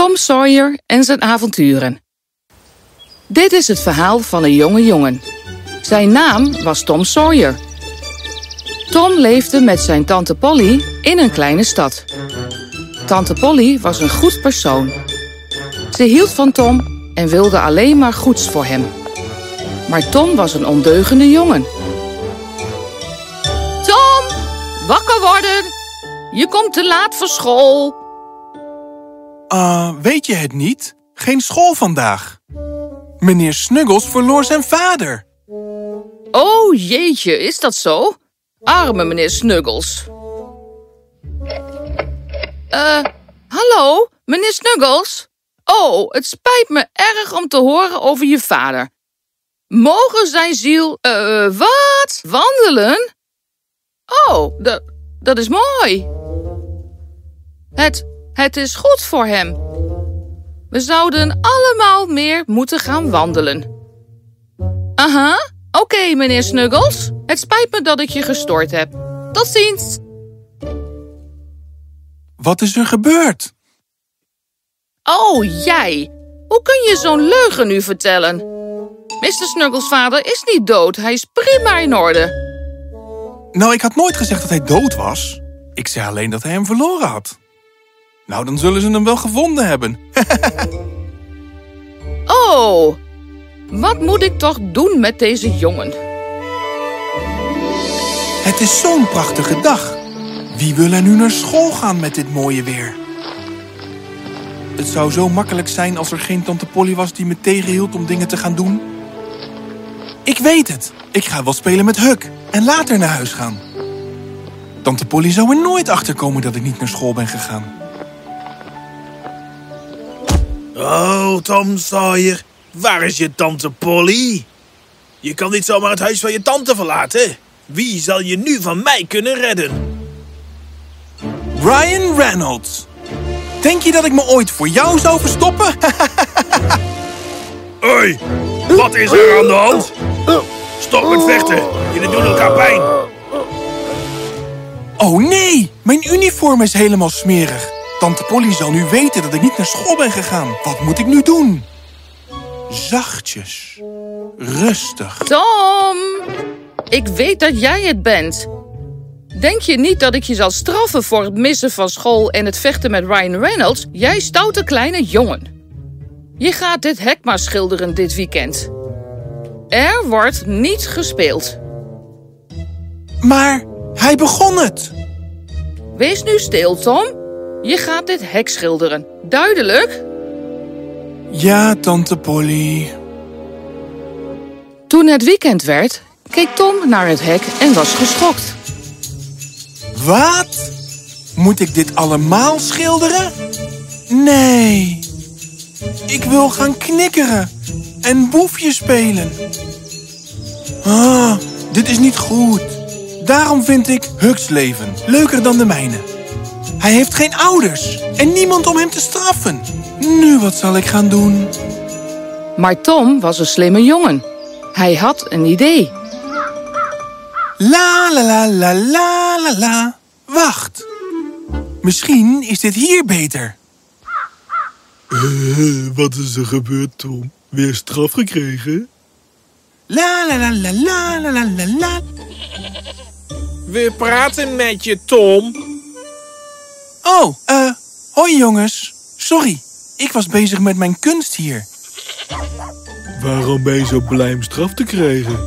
Tom Sawyer en zijn avonturen. Dit is het verhaal van een jonge jongen. Zijn naam was Tom Sawyer. Tom leefde met zijn tante Polly in een kleine stad. Tante Polly was een goed persoon. Ze hield van Tom en wilde alleen maar goeds voor hem. Maar Tom was een ondeugende jongen. Tom, wakker worden! Je komt te laat voor school. Ah, weet je het niet? Geen school vandaag. Meneer Snuggles verloor zijn vader. Oh jeetje, is dat zo? Arme meneer Snuggles. Eh, hallo, meneer Snuggles? Oh, het spijt me erg om te horen over je vader. Mogen zijn ziel... eh, wat? Wandelen? Oh, dat, dat is mooi. Het, het is goed voor hem. We zouden allemaal meer moeten gaan wandelen. Aha, oké, meneer Snuggles. Het spijt me dat ik je gestoord heb. Tot ziens. Wat is er gebeurd? Oh, jij. Hoe kun je zo'n leugen nu vertellen? Mr. Snuggles vader is niet dood. Hij is prima in orde. Nou, ik had nooit gezegd dat hij dood was. Ik zei alleen dat hij hem verloren had. Nou, dan zullen ze hem wel gevonden hebben. Oh, wat moet ik toch doen met deze jongen? Het is zo'n prachtige dag. Wie wil er nu naar school gaan met dit mooie weer? Het zou zo makkelijk zijn als er geen tante Polly was die me tegenhield om dingen te gaan doen. Ik weet het. Ik ga wel spelen met Huck en later naar huis gaan. Tante Polly zou er nooit achter komen dat ik niet naar school ben gegaan. Oh, Tom Sawyer, waar is je tante Polly? Je kan niet zomaar het huis van je tante verlaten. Wie zal je nu van mij kunnen redden? Ryan Reynolds. Denk je dat ik me ooit voor jou zou verstoppen? Hoi, wat is er aan de hand? Stop met vechten, jullie doen elkaar pijn. oh nee, mijn uniform is helemaal smerig. Tante Polly zal nu weten dat ik niet naar school ben gegaan. Wat moet ik nu doen? Zachtjes. Rustig. Tom, ik weet dat jij het bent. Denk je niet dat ik je zal straffen voor het missen van school en het vechten met Ryan Reynolds? Jij stoute kleine jongen. Je gaat dit hek maar schilderen dit weekend. Er wordt niet gespeeld. Maar hij begon het. Wees nu stil, Tom. Je gaat dit hek schilderen. Duidelijk? Ja, tante Polly. Toen het weekend werd, keek Tom naar het hek en was geschokt. Wat? Moet ik dit allemaal schilderen? Nee. Ik wil gaan knikkeren en boefje spelen. Ah, dit is niet goed. Daarom vind ik Huck's leven leuker dan de mijne. Hij heeft geen ouders en niemand om hem te straffen. Nu wat zal ik gaan doen? Maar Tom was een slimme jongen. Hij had een idee. La la la la la la la. Wacht. Misschien is dit hier beter. Eh, wat is er gebeurd, Tom? Weer straf gekregen? La la la la la la la la. We praten met je, Tom. Oh, eh, hoi jongens. Sorry, ik was bezig met mijn kunst hier. Waarom ben je zo blij om straf te krijgen?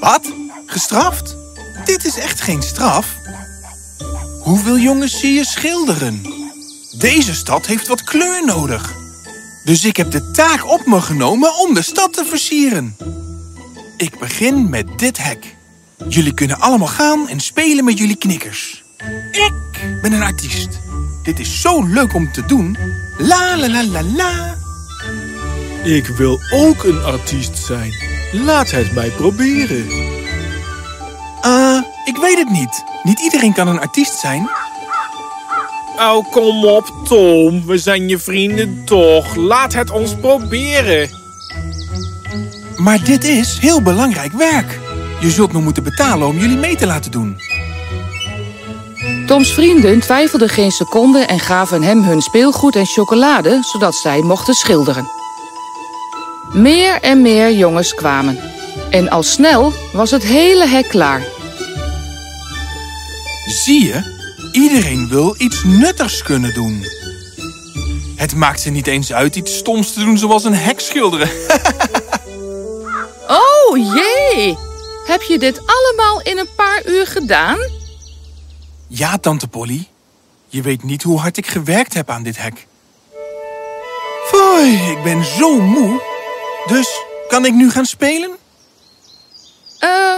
Wat? Gestraft? Dit is echt geen straf. Hoeveel jongens zie je schilderen? Deze stad heeft wat kleur nodig. Dus ik heb de taak op me genomen om de stad te versieren. Ik begin met dit hek. Jullie kunnen allemaal gaan en spelen met jullie knikkers. Ik ben een artiest. Dit is zo leuk om te doen. La la la la la. Ik wil ook een artiest zijn. Laat het mij proberen. Ah, ik weet het niet. Niet iedereen kan een artiest zijn. Oh, kom op, Tom. We zijn je vrienden toch. Laat het ons proberen. Maar dit is heel belangrijk werk. Je zult me moeten betalen om jullie mee te laten doen. Toms vrienden twijfelden geen seconde en gaven hem hun speelgoed en chocolade, zodat zij mochten schilderen. Meer en meer jongens kwamen. En al snel was het hele hek klaar. Zie je? Iedereen wil iets nuttigs kunnen doen. Het maakt ze niet eens uit iets stoms te doen zoals een hek schilderen. Oh jee! Heb je dit allemaal in een paar uur gedaan? Ja, tante Polly. Je weet niet hoe hard ik gewerkt heb aan dit hek. Foei, ik ben zo moe. Dus, kan ik nu gaan spelen? Eh,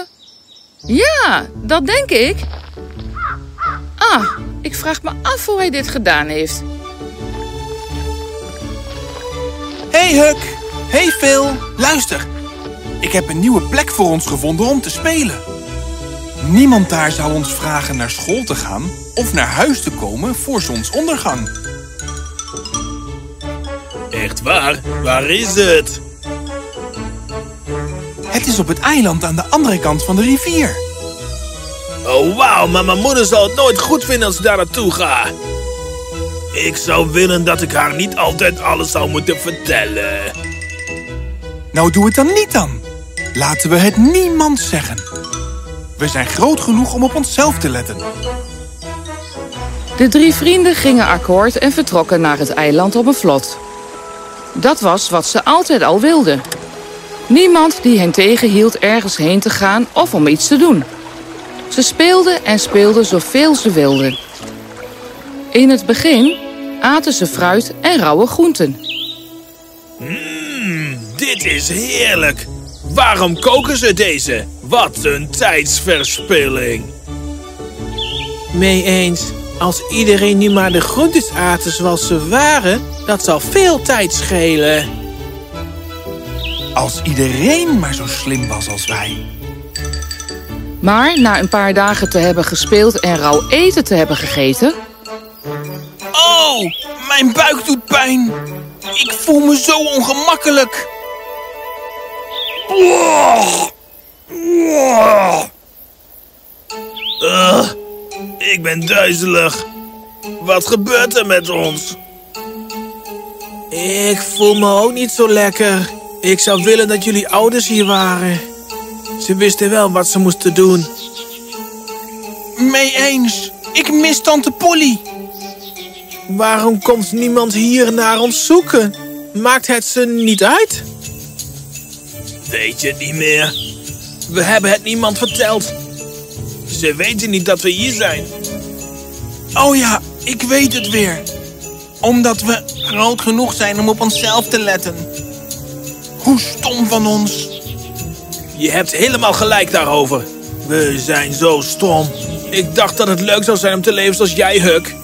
ja, dat denk ik. Ah, ik vraag me af hoe hij dit gedaan heeft. Hey Huck. Hey Phil. Luister. Ik heb een nieuwe plek voor ons gevonden om te spelen. Niemand daar zal ons vragen naar school te gaan of naar huis te komen voor zonsondergang. Echt waar? Waar is het? Het is op het eiland aan de andere kant van de rivier. Oh wauw, maar mijn moeder zal het nooit goed vinden als ik daar naartoe ga. Ik zou willen dat ik haar niet altijd alles zou moeten vertellen. Nou, doe het dan niet dan. Laten we het niemand zeggen. We zijn groot genoeg om op onszelf te letten. De drie vrienden gingen akkoord en vertrokken naar het eiland op een vlot. Dat was wat ze altijd al wilden. Niemand die hen tegenhield ergens heen te gaan of om iets te doen. Ze speelden en speelden zoveel ze wilden. In het begin aten ze fruit en rauwe groenten. Mmm, dit is heerlijk. Waarom koken ze deze? Wat een tijdsverspilling. Mee eens. Als iedereen nu maar de groentes aten zoals ze waren, dat zou veel tijd schelen. Als iedereen maar zo slim was als wij. Maar na een paar dagen te hebben gespeeld en rauw eten te hebben gegeten... Oh, mijn buik doet pijn. Ik voel me zo ongemakkelijk. Ugh, ik ben duizelig. Wat gebeurt er met ons? Ik voel me ook niet zo lekker. Ik zou willen dat jullie ouders hier waren. Ze wisten wel wat ze moesten doen. Mee eens. Ik mis tante Polly. Waarom komt niemand hier naar ons zoeken? Maakt het ze niet uit? Weet je niet meer? We hebben het niemand verteld. Ze weten niet dat we hier zijn. Oh ja, ik weet het weer. Omdat we groot genoeg zijn om op onszelf te letten. Hoe stom van ons. Je hebt helemaal gelijk daarover. We zijn zo stom. Ik dacht dat het leuk zou zijn om te leven zoals jij, Huck.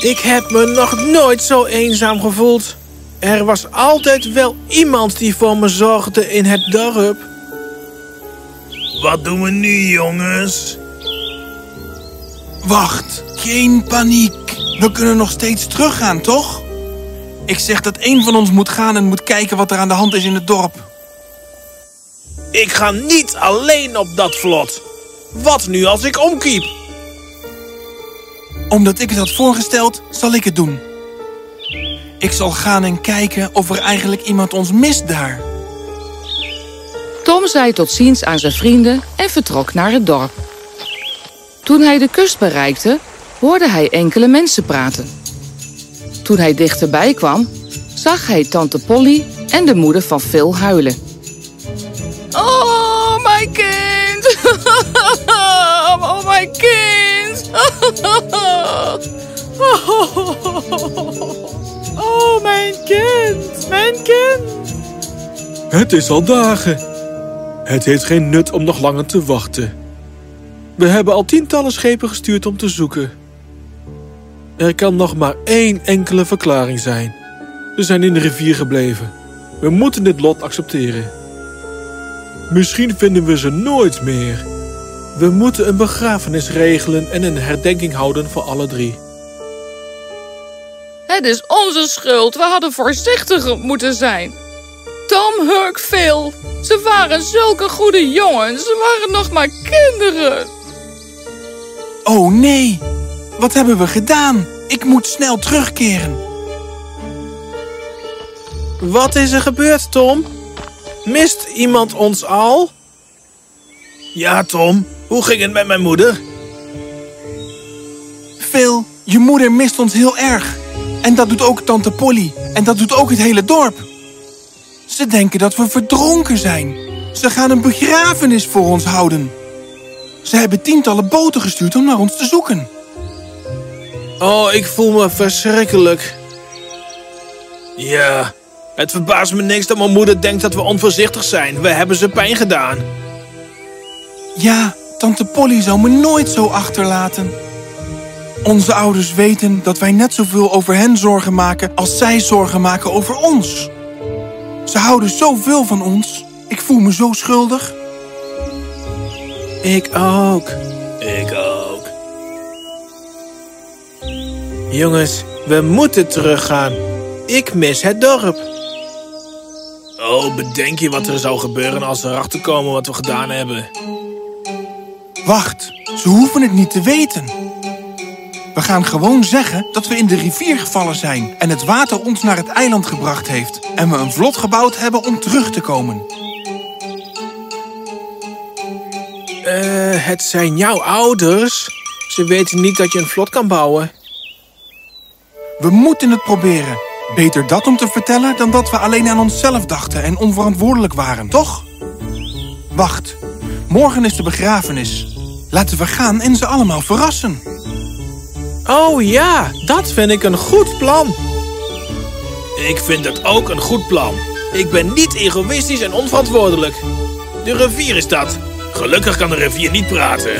Ik heb me nog nooit zo eenzaam gevoeld. Er was altijd wel iemand die voor me zorgde in het dorp. Wat doen we nu, jongens? Wacht, geen paniek. We kunnen nog steeds teruggaan, toch? Ik zeg dat één van ons moet gaan en moet kijken wat er aan de hand is in het dorp. Ik ga niet alleen op dat vlot. Wat nu als ik omkiep? Omdat ik het had voorgesteld, zal ik het doen. Ik zal gaan en kijken of er eigenlijk iemand ons mist daar. Tom zei tot ziens aan zijn vrienden en vertrok naar het dorp. Toen hij de kust bereikte, hoorde hij enkele mensen praten. Toen hij dichterbij kwam, zag hij tante Polly en de moeder van Phil huilen. Oh, mijn kind! Oh, mijn kind! Oh, mijn kind! Mijn kind! Het is al dagen. Het heeft geen nut om nog langer te wachten. We hebben al tientallen schepen gestuurd om te zoeken. Er kan nog maar één enkele verklaring zijn. Ze zijn in de rivier gebleven. We moeten dit lot accepteren. Misschien vinden we ze nooit meer. We moeten een begrafenis regelen en een herdenking houden voor alle drie. Het is onze schuld. We hadden voorzichtiger moeten zijn. Tom, Huck, Phil. Ze waren zulke goede jongens. Ze waren nog maar kinderen. Oh Oh nee, wat hebben we gedaan? Ik moet snel terugkeren. Wat is er gebeurd, Tom? Mist iemand ons al? Ja, Tom. Hoe ging het met mijn moeder? Phil, je moeder mist ons heel erg. En dat doet ook tante Polly. En dat doet ook het hele dorp. Ze denken dat we verdronken zijn. Ze gaan een begrafenis voor ons houden. Ze hebben tientallen boten gestuurd om naar ons te zoeken. Oh, ik voel me verschrikkelijk. Ja, het verbaast me niks dat mijn moeder denkt dat we onvoorzichtig zijn. We hebben ze pijn gedaan. Ja, tante Polly zou me nooit zo achterlaten. Onze ouders weten dat wij net zoveel over hen zorgen maken als zij zorgen maken over ons. Ze houden zoveel van ons. Ik voel me zo schuldig. Ik ook. Ik ook. Jongens, we moeten teruggaan. Ik mis het dorp. Oh, bedenk je wat er zou gebeuren als ze erachter komen wat we gedaan hebben? Wacht, ze hoeven het niet te weten. We gaan gewoon zeggen dat we in de rivier gevallen zijn en het water ons naar het eiland gebracht heeft en we een vlot gebouwd hebben om terug te komen. Eh, het zijn jouw ouders. Ze weten niet dat je een vlot kan bouwen. We moeten het proberen. Beter dat om te vertellen dan dat we alleen aan onszelf dachten en onverantwoordelijk waren, toch? Wacht, morgen is de begrafenis. Laten we gaan en ze allemaal verrassen. Oh ja, dat vind ik een goed plan. Ik vind het ook een goed plan. Ik ben niet egoïstisch en onverantwoordelijk. De rivier is dat. Gelukkig kan de rivier niet praten.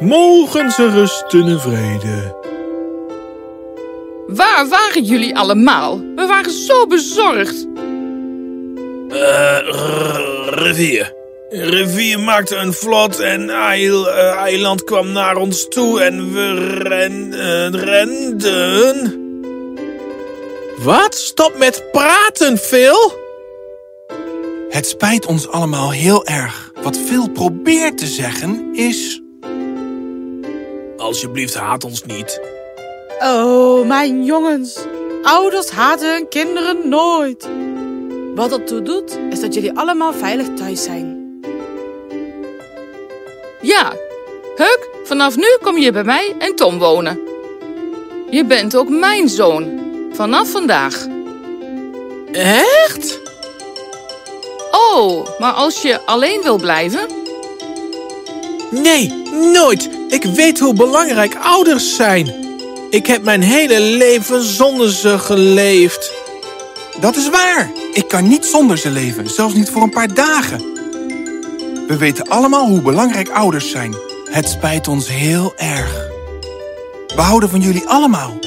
Mogen ze rusten in vrede. Waar waren jullie allemaal? We waren zo bezorgd. Eh, rivier. Rivier maakte een vlot en eil, eh, eiland kwam naar ons toe en we ren, eh, renden. Wat? Stop met praten, Phil. Het spijt ons allemaal heel erg. Wat Phil probeert te zeggen is... Alsjeblieft, haat ons niet. Oh, mijn jongens. Ouders haten hun kinderen nooit. Wat ertoe doet, is dat jullie allemaal veilig thuis zijn. Ja, Huk, vanaf nu kom je bij mij en Tom wonen. Je bent ook mijn zoon. Vanaf vandaag. Echt? Oh, maar als je alleen wil blijven? Nee, nooit. Ik weet hoe belangrijk ouders zijn. Ik heb mijn hele leven zonder ze geleefd. Dat is waar. Ik kan niet zonder ze leven, zelfs niet voor een paar dagen. We weten allemaal hoe belangrijk ouders zijn. Het spijt ons heel erg. We houden van jullie allemaal.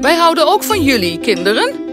Wij houden ook van jullie, kinderen.